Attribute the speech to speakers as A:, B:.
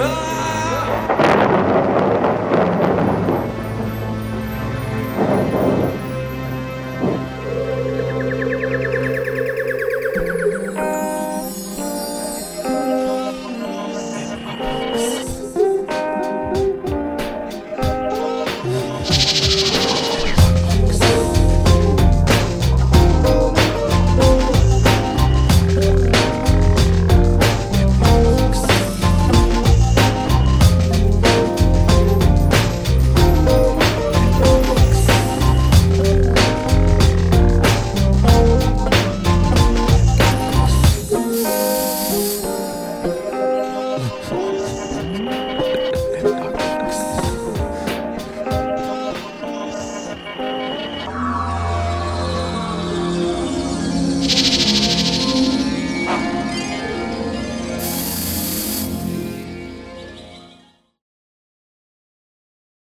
A: Bye.